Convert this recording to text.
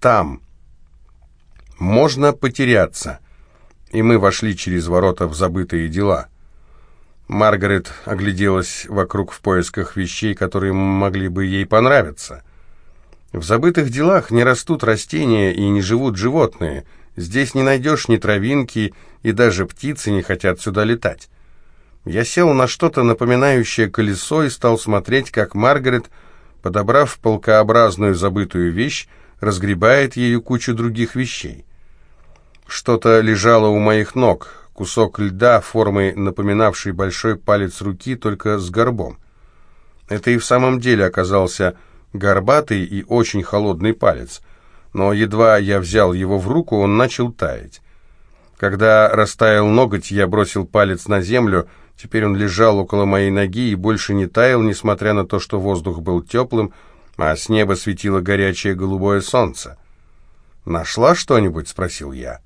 там. Можно потеряться. И мы вошли через ворота в забытые дела. Маргарет огляделась вокруг в поисках вещей, которые могли бы ей понравиться. В забытых делах не растут растения и не живут животные. Здесь не найдешь ни травинки, и даже птицы не хотят сюда летать. Я сел на что-то напоминающее колесо и стал смотреть, как Маргарет, подобрав полкообразную забытую вещь, разгребает ею кучу других вещей. Что-то лежало у моих ног, кусок льда, формой напоминавший большой палец руки, только с горбом. Это и в самом деле оказался горбатый и очень холодный палец, но едва я взял его в руку, он начал таять. Когда растаял ноготь, я бросил палец на землю, теперь он лежал около моей ноги и больше не таял, несмотря на то, что воздух был теплым, а с неба светило горячее голубое солнце. «Нашла что-нибудь?» — спросил я.